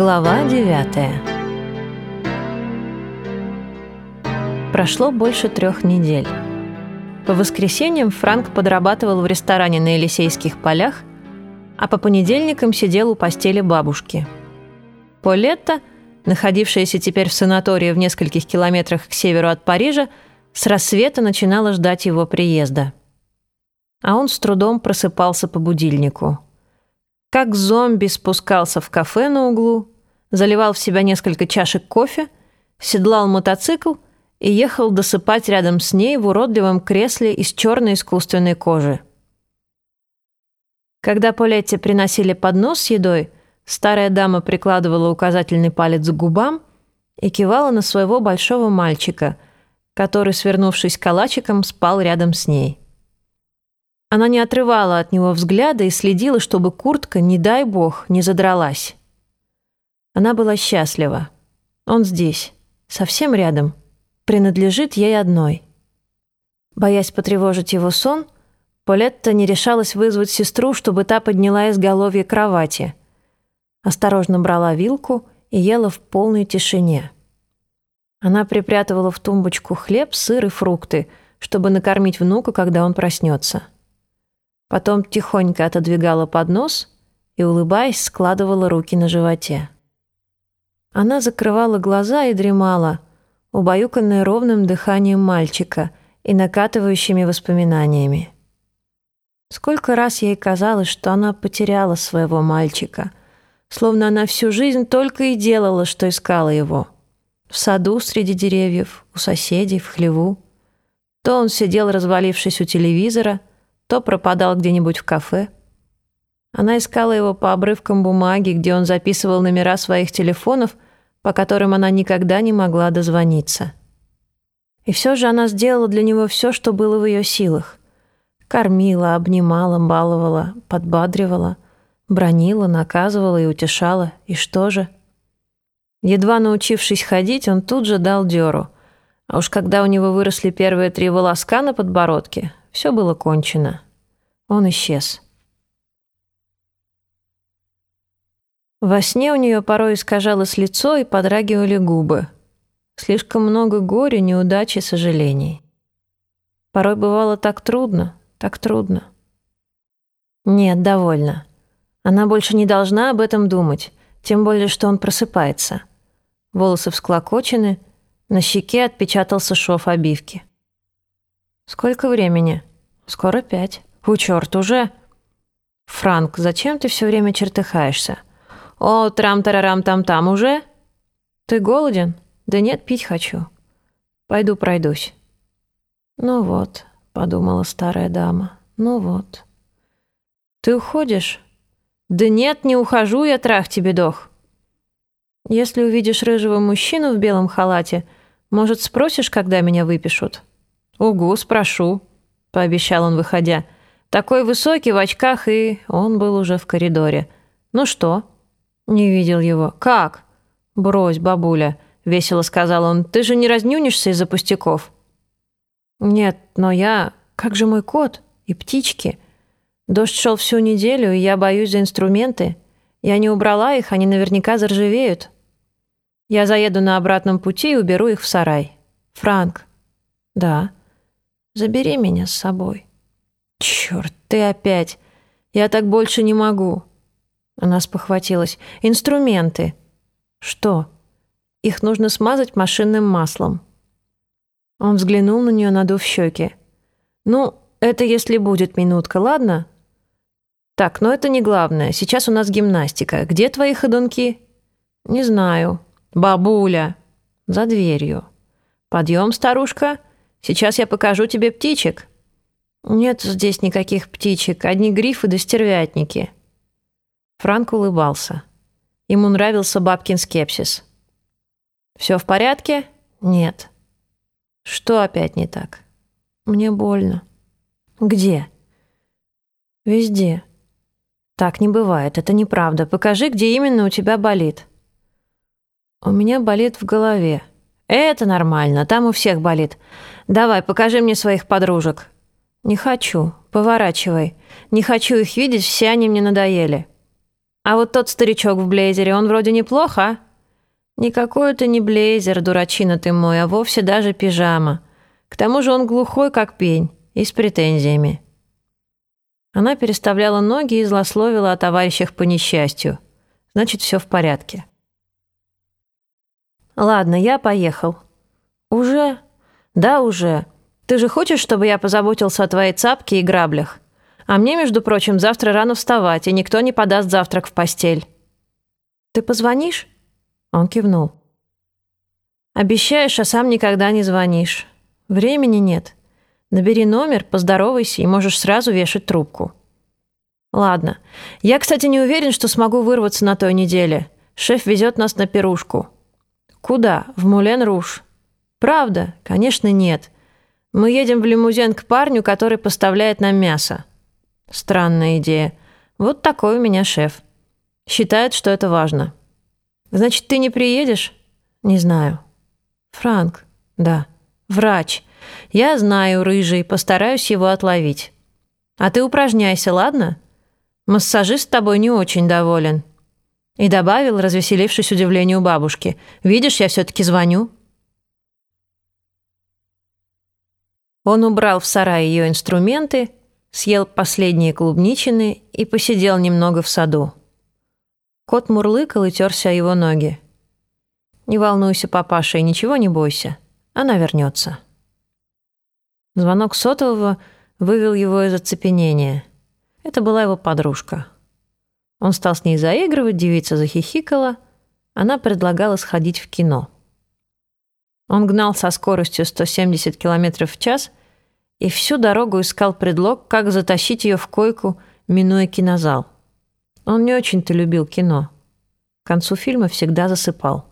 Глава 9 Прошло больше трех недель. По воскресеньям Франк подрабатывал в ресторане на Елисейских полях, а по понедельникам сидел у постели бабушки. Полетта, находившаяся теперь в санатории в нескольких километрах к северу от Парижа, с рассвета начинала ждать его приезда. А он с трудом просыпался по будильнику – как зомби спускался в кафе на углу, заливал в себя несколько чашек кофе, седлал мотоцикл и ехал досыпать рядом с ней в уродливом кресле из черной искусственной кожи. Когда Полетте приносили поднос с едой, старая дама прикладывала указательный палец к губам и кивала на своего большого мальчика, который, свернувшись калачиком, спал рядом с ней. Она не отрывала от него взгляда и следила, чтобы куртка, не дай бог, не задралась. Она была счастлива. Он здесь, совсем рядом, принадлежит ей одной. Боясь потревожить его сон, Полетта не решалась вызвать сестру, чтобы та подняла изголовье кровати. Осторожно брала вилку и ела в полной тишине. Она припрятывала в тумбочку хлеб, сыр и фрукты, чтобы накормить внука, когда он проснется. Потом тихонько отодвигала поднос и, улыбаясь, складывала руки на животе. Она закрывала глаза и дремала, убаюканная ровным дыханием мальчика и накатывающими воспоминаниями. Сколько раз ей казалось, что она потеряла своего мальчика, словно она всю жизнь только и делала, что искала его. В саду среди деревьев, у соседей, в хлеву. То он сидел, развалившись у телевизора, то пропадал где-нибудь в кафе. Она искала его по обрывкам бумаги, где он записывал номера своих телефонов, по которым она никогда не могла дозвониться. И все же она сделала для него все, что было в ее силах. Кормила, обнимала, баловала, подбадривала, бронила, наказывала и утешала. И что же? Едва научившись ходить, он тут же дал дёру. А уж когда у него выросли первые три волоска на подбородке, все было кончено. Он исчез. Во сне у нее порой искажалось лицо и подрагивали губы. Слишком много горя, неудачи, сожалений. Порой бывало так трудно, так трудно. Нет, довольно. Она больше не должна об этом думать, тем более, что он просыпается. Волосы всклокочены, на щеке отпечатался шов обивки. «Сколько времени?» «Скоро пять». «У черт уже?» «Франк, зачем ты все время чертыхаешься?» «О, трам-тарарам-там-там уже?» «Ты голоден?» «Да нет, пить хочу. Пойду пройдусь». «Ну вот», — подумала старая дама, — «ну вот». «Ты уходишь?» «Да нет, не ухожу я, трах тебе дох». «Если увидишь рыжего мужчину в белом халате, может, спросишь, когда меня выпишут?» «Угу, спрошу», — пообещал он, выходя. «Такой высокий, в очках, и...» Он был уже в коридоре. «Ну что?» «Не видел его». «Как?» «Брось, бабуля», — весело сказал он. «Ты же не разнюнишься из-за пустяков?» «Нет, но я... Как же мой кот? И птички?» Дождь шел всю неделю, и я боюсь за инструменты. Я не убрала их, они наверняка заржавеют. Я заеду на обратном пути и уберу их в сарай. Франк. Да. Забери меня с собой». «Черт, ты опять! Я так больше не могу!» Она спохватилась. «Инструменты!» «Что?» «Их нужно смазать машинным маслом». Он взглянул на нее, надув щеки. «Ну, это если будет минутка, ладно?» «Так, но это не главное. Сейчас у нас гимнастика. Где твои ходунки?» «Не знаю». «Бабуля!» «За дверью». «Подъем, старушка!» Сейчас я покажу тебе птичек». «Нет здесь никаких птичек, одни грифы да стервятники». Франк улыбался. Ему нравился бабкин скепсис. «Все в порядке?» «Нет». «Что опять не так?» «Мне больно». «Где?» «Везде». «Так не бывает, это неправда. Покажи, где именно у тебя болит». «У меня болит в голове». «Это нормально, там у всех болит. Давай, покажи мне своих подружек». «Не хочу. Поворачивай. Не хочу их видеть, все они мне надоели». А вот тот старичок в блейзере, он вроде неплохо, а? Никакой это не блейзер, дурачина ты мой, а вовсе даже пижама. К тому же он глухой, как пень, и с претензиями. Она переставляла ноги и злословила о товарищах по несчастью. Значит, все в порядке. «Ладно, я поехал». «Уже?» «Да, уже. Ты же хочешь, чтобы я позаботился о твоей цапке и граблях? А мне, между прочим, завтра рано вставать, и никто не подаст завтрак в постель». «Ты позвонишь?» Он кивнул. «Обещаешь, а сам никогда не звонишь. Времени нет. Набери номер, поздоровайся, и можешь сразу вешать трубку». «Ладно. Я, кстати, не уверен, что смогу вырваться на той неделе. Шеф везет нас на пирушку». «Куда? В Мулен-Руш?» «Правда? Конечно, нет. Мы едем в лимузин к парню, который поставляет нам мясо». «Странная идея. Вот такой у меня шеф. Считает, что это важно». Значит, ты не приедешь? Не знаю. Франк. Да. Врач. Я знаю, рыжий, постараюсь его отловить. А ты упражняйся, ладно? Массажист тобой не очень доволен. И добавил, развеселившись удивлению бабушки. Видишь, я все-таки звоню. Он убрал в сарай ее инструменты, съел последние клубничины и посидел немного в саду. Кот мурлыкал и терся о его ноги. «Не волнуйся, папаша, и ничего не бойся. Она вернется. Звонок сотового вывел его из оцепенения. Это была его подружка. Он стал с ней заигрывать, девица захихикала. Она предлагала сходить в кино. Он гнал со скоростью 170 км в час и всю дорогу искал предлог, как затащить ее в койку, минуя кинозал. Он не очень-то любил кино. К концу фильма всегда засыпал.